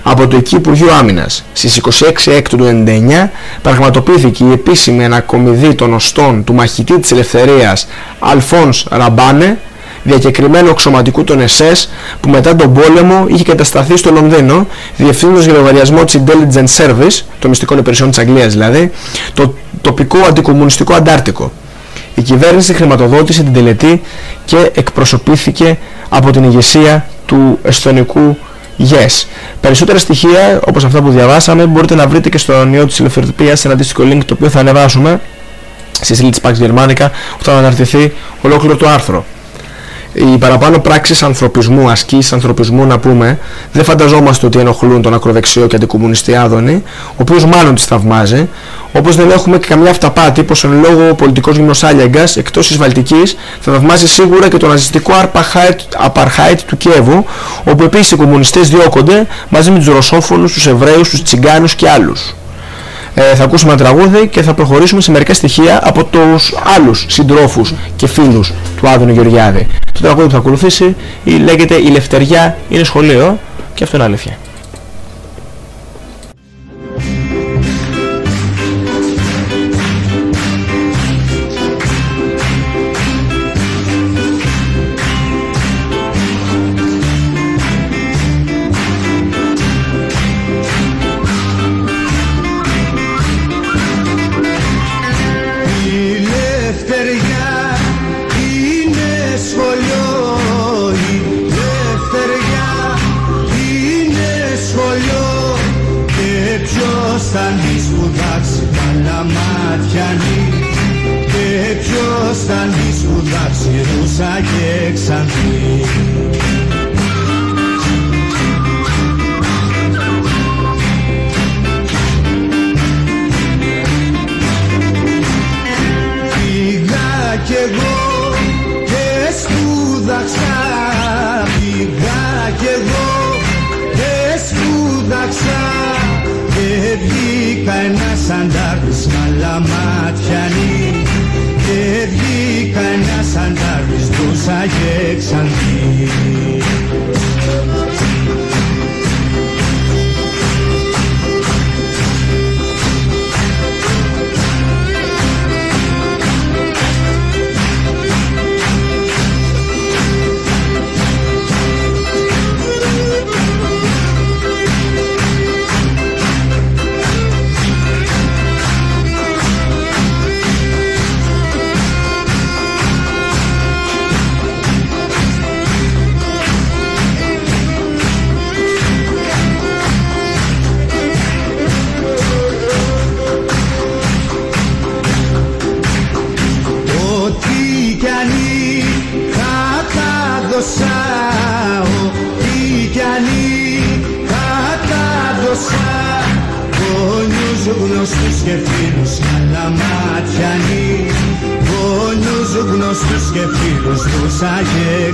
από το εκεί Υπουργείο Άμυνας. Στις 26 Έκτου του 1999 πραγματοποιήθηκε η επίσημη ανακομιδή των οστών του μαχητή της ελευθερίας Αλφόνς Ραμπάνε διακεκριμένου αξιωματικού των SS που μετά τον πόλεμο είχε κατασταθεί στο Λονδίνο διευθύνοντας για λογαριασμό της Intelligence Service, των μυστικών υπηρεσιών της Αγγλίας δηλαδή, το τοπικό αντικομουνιστικό Αντάρτικο. Η κυβέρνηση χρηματοδότησε την τελετή και εκπροσωπήθηκε από την ηγεσία του εσθονικού Yes. Περισσότερα στοιχεία όπως αυτά που διαβάσαμε μπορείτε να βρείτε και στο νέο της ελευθεροτυπίας σε ένα αντίστοιχο link το οποίο θα ανεβάσουμε στη σελίδα της Pax Germanica που θα αναρτηθεί ολόκληρο το άρθρο οι παραπάνω πράξεις ανθρωπισμού, ασκήσεις ανθρωπισμού να πούμε, δεν φανταζόμαστε ότι ενοχλούν τον ακροδεξιό και αντικομουνιστή Άδωνη, ο οποίος μάλλον τις θαυμάζει, όπως δεν έχουμε και καμιά αυταπάτη πως εν λόγω πολιτικός γυμνός Άλιαγκας, εκτός της Βαλτικής, θα θαυμάζει σίγουρα και το ναζιστικό απαρχάιτ του Κιέβου, όπου επίσης οι κομμουνιστές διώκονται μαζί με τους Ρωσόφωνους, τους Εβραίους, τους Τσιγκάνους και άλλους ε, θα ακούσουμε ένα τραγούδι και θα προχωρήσουμε σε μερικά στοιχεία από τους άλλους συντρόφους και φίλους του Άδωνη Γεωργιάδη. Το τραγούδι που θα ακολουθήσει λέγεται «Η Λευτεριά είναι σχολείο» και αυτό είναι αλήθεια. θανείς που θα ξυπνά και ποιος θανείς που θα ξηρούσα και αντάρτης μαλαματιανή και βγήκα ένας αντάρτης δούσα και και φίλους δώσα και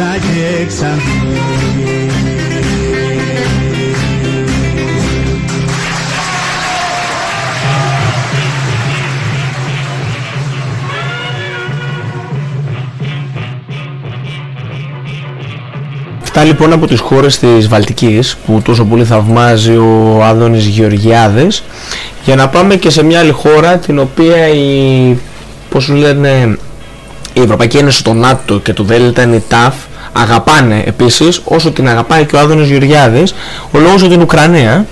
βγήκα ρούσα και ξανθή Αυτά λοιπόν από τις χώρες της Βαλτικής που τόσο πολύ θαυμάζει ο Άδωνης Γεωργιάδες για να πάμε και σε μια άλλη χώρα την οποία η, πώς σου λένε, η Ευρωπαϊκή Ένωση, το ΝΑΤΟ και το ΔΕΛΤΑ είναι η ΤΑΦ αγαπάνε επίσης όσο την αγαπάει και ο Άδωνης Γεωργιάδης ο λόγος για την Ουκρανία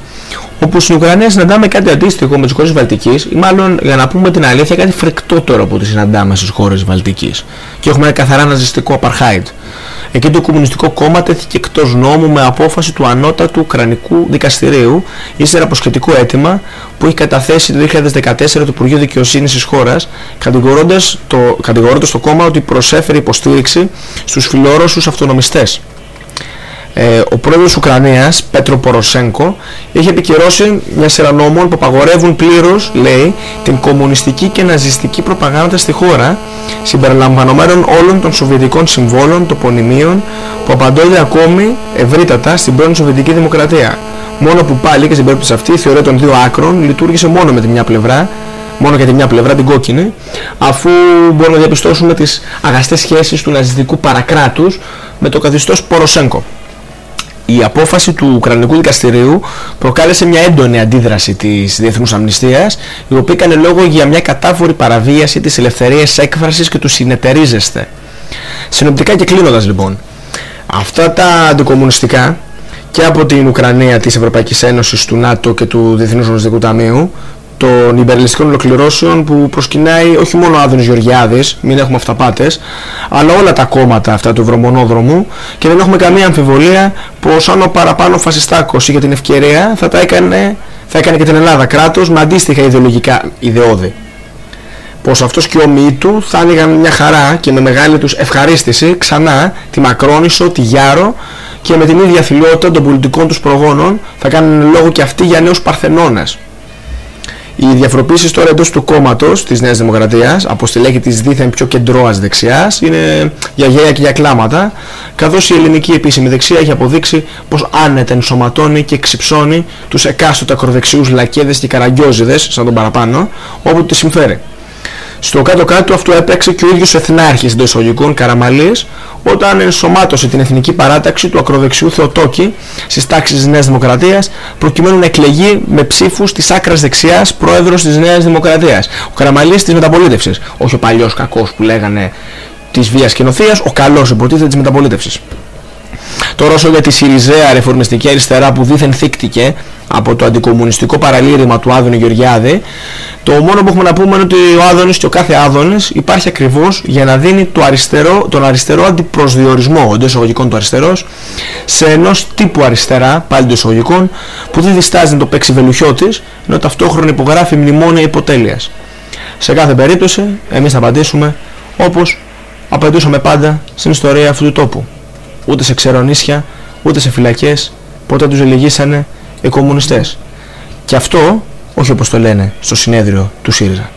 όπου στην Ουκρανία συναντάμε κάτι αντίστοιχο με τις χώρες Βαλτικής ή μάλλον για να πούμε την αλήθεια κάτι φρικτότερο από ό,τι συναντάμε στις χώρες Βαλτικής. Και έχουμε ένα καθαρά ναζιστικό apartheid Εκεί το Κομμουνιστικό Κόμμα τέθηκε εκτός νόμου με απόφαση του ανώτατου Ουκρανικού Δικαστηρίου ύστερα από σχετικό αίτημα που έχει καταθέσει το 2014 το Υπουργείο Δικαιοσύνης της χώρας κατηγορώντας το, κατηγορώντας το κόμμα ότι προσέφερε υποστήριξη στους φιλόρωσους αυτονομιστές. Ε, ο πρόεδρος της Ουκρανίας, Πέτρο Ποροσέγκο, έχει επικυρώσει μια σειρά νόμων που απαγορεύουν πλήρως, λέει, την κομμουνιστική και ναζιστική προπαγάνδα στη χώρα, συμπεριλαμβανομένων όλων των σοβιετικών συμβόλων, τοπονημίων, που απαντώνται ακόμη ευρύτατα στην πρώην Σοβιετική Δημοκρατία. Μόνο που πάλι και στην περίπτωση αυτή η θεωρία των δύο άκρων λειτουργήσε μόνο με τη μια πλευρά, μόνο για τη μια πλευρά την κόκκινη, αφού μπορούμε να διαπιστώσουμε τις αγαστές σχέσεις του ναζιστικού παρακράτους με το καθιστός Ποροσέγκο η απόφαση του Ουκρανικού Δικαστηρίου προκάλεσε μια έντονη αντίδραση της Διεθνούς Αμνηστίας η οποία έκανε λόγο για μια κατάφορη παραβίαση της ελευθερίας έκφρασης και του συνεταιρίζεστε. Συνοπτικά και κλείνοντας λοιπόν, αυτά τα αντικομμουνιστικά και από την Ουκρανία της Ευρωπαϊκής Ένωσης, του ΝΑΤΟ και του Διεθνούς Γνωστικού Ταμείου των υπερελιστικών ολοκληρώσεων που προσκυνάει όχι μόνο ο Άδωνης Γεωργιάδης, μην έχουμε αυταπάτες, αλλά όλα τα κόμματα αυτά του Ευρωμονόδρομου και δεν έχουμε καμία αμφιβολία πως αν ο παραπάνω φασιστάκος είχε την ευκαιρία θα τα έκανε, θα έκανε και την Ελλάδα κράτος με αντίστοιχα ιδεολογικά ιδεώδη. Πως αυτός και ο μη του θα άνοιγαν μια χαρά και με μεγάλη τους ευχαρίστηση ξανά τη Μακρόνισο, τη Γιάρο και με την ίδια φιλότητα των πολιτικών τους προγόνων θα κάνουν λόγο και αυτοί για νέους παρθενώνες. Οι διαφοροποίησεις τώρα εντός του κόμματος της Νέας Δημοκρατίας από στελέχη της δίθεν πιο κεντρώας δεξιάς είναι για γέα και για κλάματα καθώς η ελληνική επίσημη δεξιά έχει αποδείξει πως άνετα ενσωματώνει και εξυψώνει τους εκάστοτε ακροδεξιούς λακέδες και καραγκιόζιδες σαν τον παραπάνω όπου τη συμφέρει. Στο κάτω-κάτω αυτό έπαιξε και ο ίδιος εθνάρχης εντός εισαγωγικών Καραμαλής όταν ενσωμάτωσε την εθνική παράταξη του ακροδεξιού Θεοτόκη στις τάξεις της Νέας Δημοκρατίας προκειμένου να εκλεγεί με ψήφους της άκρας δεξιάς πρόεδρος της Νέας Δημοκρατίας. Ο Καραμαλής της μεταπολίτευσης, όχι ο παλιός κακός που λέγανε της βίας και νοθείας, ο καλός υποτίθεται της μεταπολίτευσης. Τώρα όσο για τη Σιριζέα ρεφορμιστική αριστερά που δήθεν θύκτηκε από το αντικομουνιστικό παραλήρημα του Άδωνη Γεωργιάδη. Το μόνο που έχουμε να πούμε είναι ότι ο Άδωνης και ο κάθε Άδωνης υπάρχει ακριβώς για να δίνει το αριστερό, τον αριστερό αντιπροσδιορισμό εντός εισαγωγικών του αριστερός σε ενός τύπου αριστερά, πάλι εντός εισαγωγικών, που δεν διστάζει να το παίξει βελουχιώτης, ενώ ταυτόχρονα υπογράφει μνημόνια υποτέλειας. Σε κάθε περίπτωση εμείς θα απαντήσουμε όπως απαιτούσαμε πάντα στην ιστορία αυτού του τόπου ούτε σε ξερονίσια, ούτε σε φυλακές. Πότε τους ελεγήσανε οι κομμουνιστές. Και αυτό, όχι όπως το λένε στο συνέδριο του ΣΥΡΙΖΑ.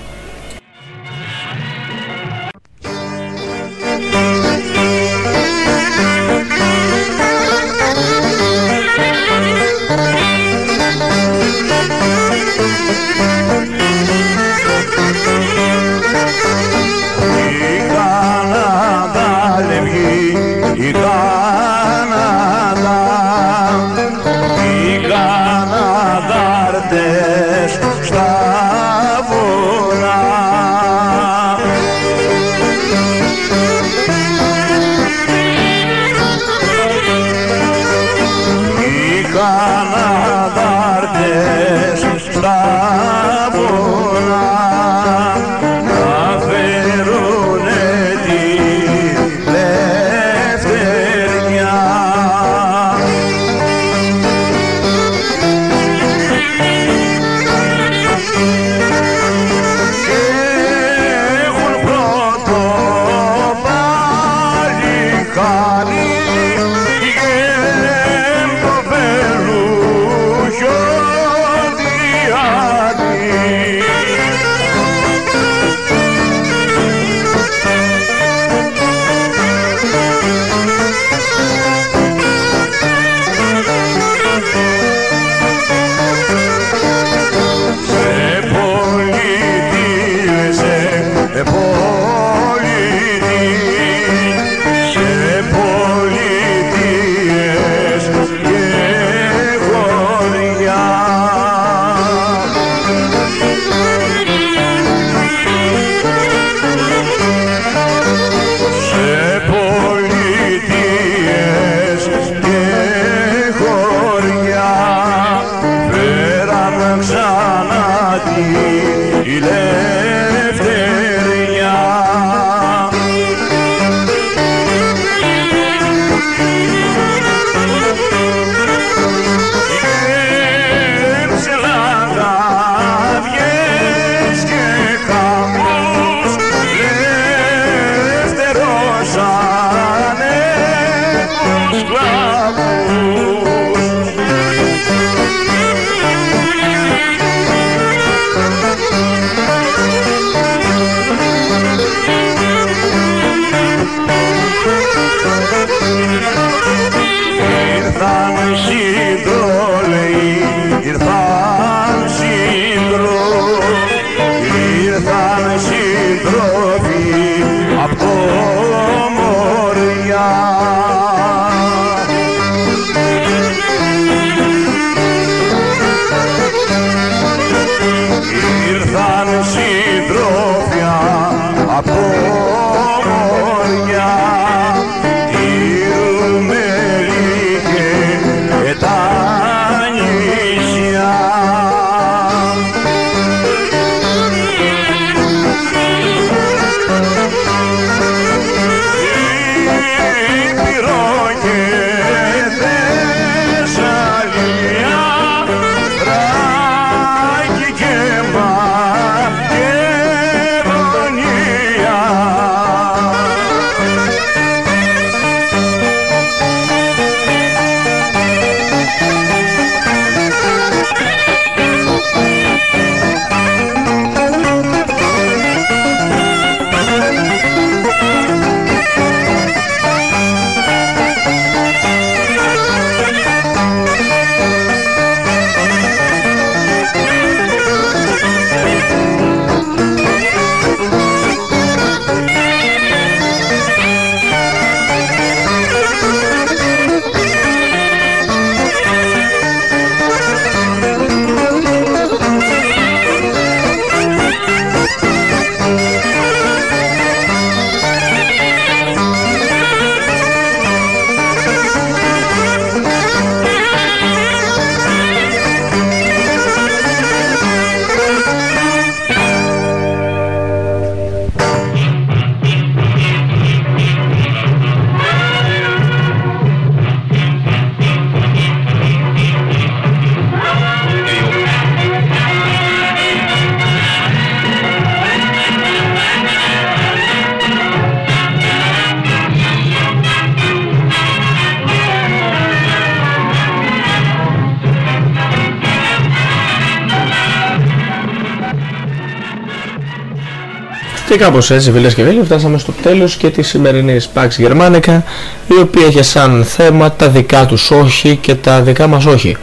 Και κάπως έτσι φίλες και φίλοι φτάσαμε στο τέλος και της σημερινής Pax Germanica η οποία έχει σαν θέμα τα δικά τους όχι και τα δικά μας όχι.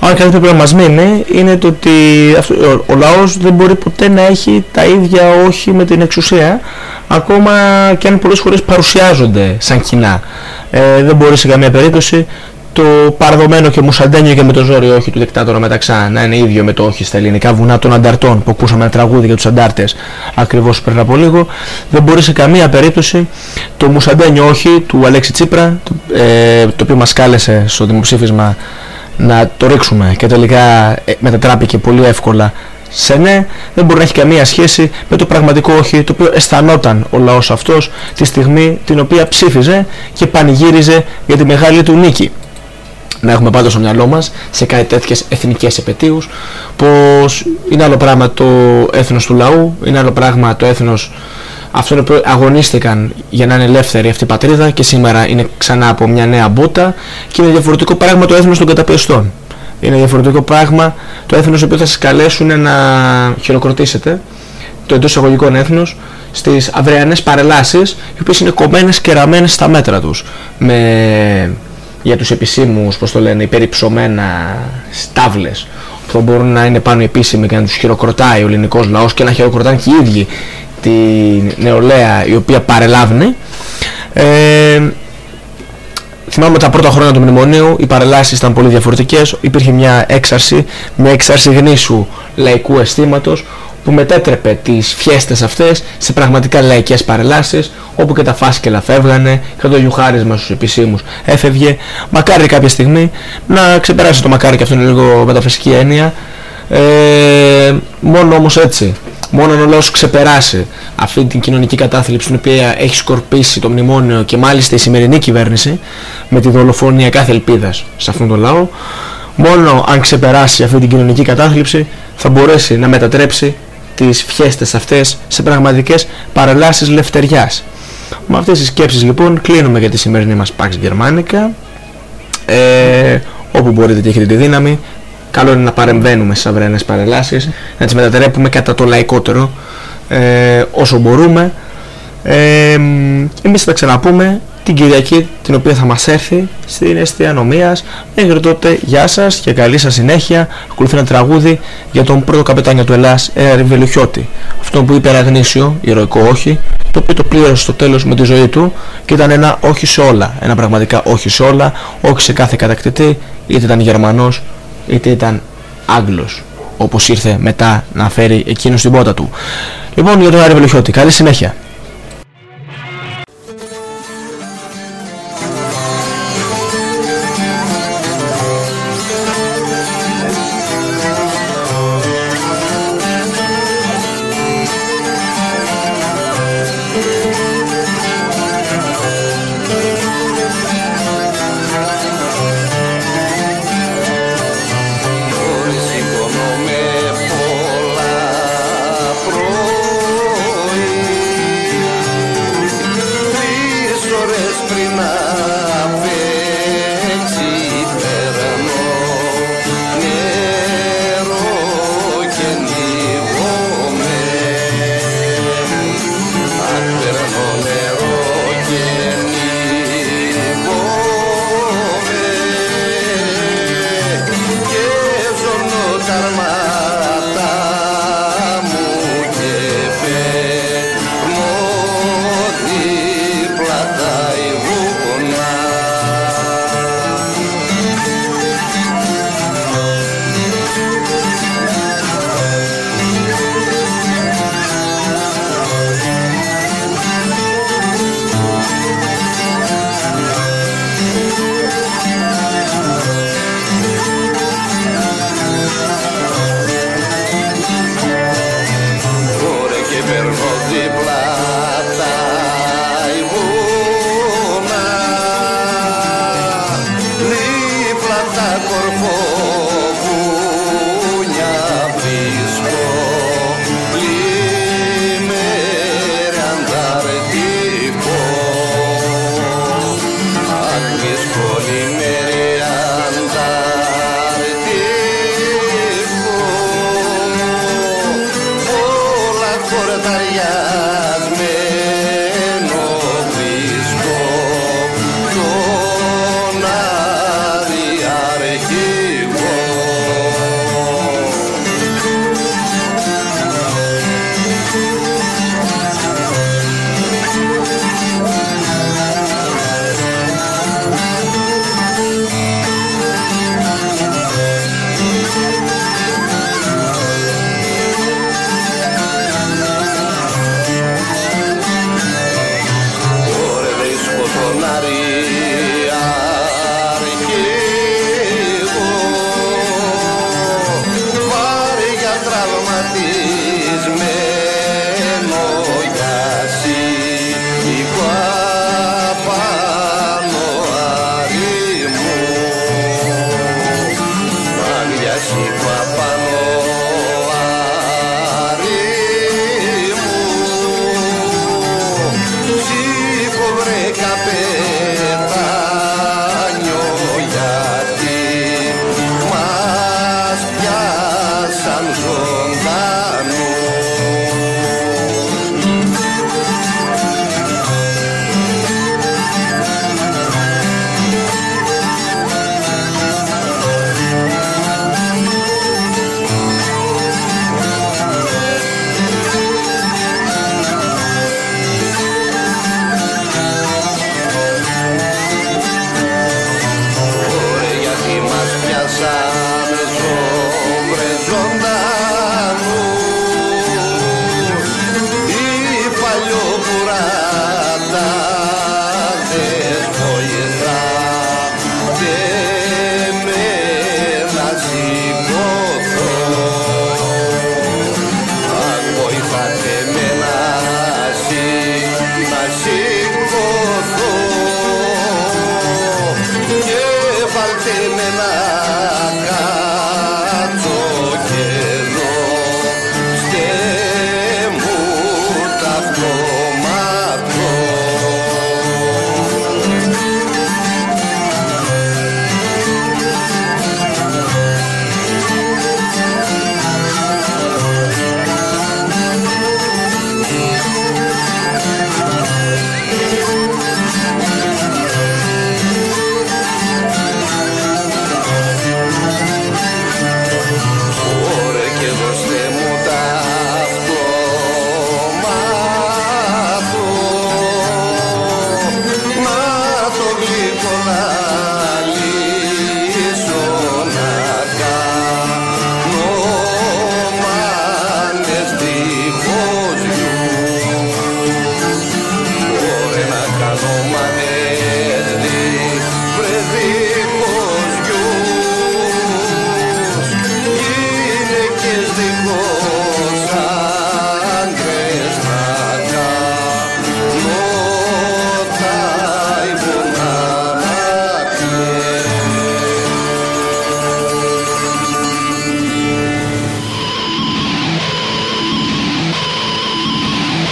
Αν κάτι πρέπει να μας μείνει είναι το ότι ο, ο λαός δεν μπορεί ποτέ να έχει τα ίδια όχι με την εξουσία ακόμα και αν πολλές φορές παρουσιάζονται σαν κοινά. Ε, δεν μπορεί σε καμία περίπτωση το παραδομένο και μουσαντένιο και με το ζόρι όχι του δικτάτορα μεταξά να είναι ίδιο με το όχι στα ελληνικά βουνά των ανταρτών που ακούσαμε ένα τραγούδι για τους αντάρτες ακριβώς πριν από λίγο. Δεν μπορεί σε καμία περίπτωση το μουσαντένιο όχι του Αλέξη Τσίπρα το, ε, το οποίο μας κάλεσε στο δημοψήφισμα να το ρίξουμε και τελικά ε, μετατράπηκε πολύ εύκολα σε ναι. Δεν μπορεί να έχει καμία σχέση με το πραγματικό όχι το οποίο αισθανόταν ο λαός αυτός τη στιγμή την οποία ψήφιζε και πανηγύριζε για τη μεγάλη του νίκη να έχουμε πάντως στο μυαλό μας σε κάτι τέτοιες εθνικές επαιτίους πως είναι άλλο πράγμα το έθνος του λαού, είναι άλλο πράγμα το έθνος αυτών που αγωνίστηκαν για να είναι ελεύθερη αυτή η πατρίδα και σήμερα είναι ξανά από μια νέα μπότα και είναι διαφορετικό πράγμα το έθνος των καταπιεστών. Είναι διαφορετικό πράγμα το έθνος το οποίο θα σας καλέσουν να χειροκροτήσετε το εντός εισαγωγικών έθνος στις αυριανές παρελάσεις οι οποίες είναι κομμένες και ραμμένες στα μέτρα τους με για τους επισήμους, πώς το λένε, υπερυψωμένα στάβλες που θα μπορούν να είναι πάνω επίσημοι και να τους χειροκροτάει ο ελληνικός λαός και να χειροκροτάνε και οι ίδιοι τη νεολαία η οποία παρελάβνει. Ε, θυμάμαι τα πρώτα χρόνια του μνημονίου οι παρελάσεις ήταν πολύ διαφορετικές υπήρχε μια έξαρση, μια έξαρση γνήσου λαϊκού αισθήματος που μετέτρεπε τις φιέστες αυτές σε πραγματικά λαϊκές παρελάσεις όπου και τα φάσκελα φεύγανε και το γιουχάρισμα στους επισήμους έφευγε. Μακάρι κάποια στιγμή να ξεπεράσει το μακάρι και αυτό είναι λίγο μεταφυσική έννοια. Ε, μόνο όμως έτσι μόνο αν ο λαός ξεπεράσει αυτή την κοινωνική κατάθλιψη την οποία έχει σκορπίσει το μνημόνιο και μάλιστα η σημερινή κυβέρνηση με τη δολοφονία κάθε ελπίδας σε αυτόν τον λαό μόνο αν ξεπεράσει αυτή την κοινωνική κατάθλιψη θα μπορέσει να μετατρέψει τις φιέστες αυτές σε πραγματικές παρελάσεις λευτεριάς. Με αυτές τις σκέψεις λοιπόν κλείνουμε για τη σημερινή μας Pax Germanica ε, όπου μπορείτε και έχετε τη δύναμη. Καλό είναι να παρεμβαίνουμε στις αυριανές παρελάσεις να τις μετατρέπουμε κατά το λαϊκότερο ε, όσο μπορούμε. Ε, εμείς θα τα ξαναπούμε την Κυριακή την οποία θα μας έρθει στην αιστεία νομίας. Μέχρι τότε γεια σας και καλή σας συνέχεια. Ακολουθεί ένα τραγούδι για τον πρώτο καπετάνιο του Ελλάς, Έραρη Βελουχιώτη. Αυτό που είπε Αγνήσιο, ηρωικό όχι, το οποίο το πλήρωσε στο τέλος με τη ζωή του και ήταν ένα όχι σε όλα. Ένα πραγματικά όχι σε όλα, όχι σε κάθε κατακτητή, είτε ήταν Γερμανός είτε ήταν Άγγλος όπως ήρθε μετά να φέρει εκείνος στην πότα του. Λοιπόν για τον Άρη Βελουχιώτη, καλή συνέχεια. yaz mı?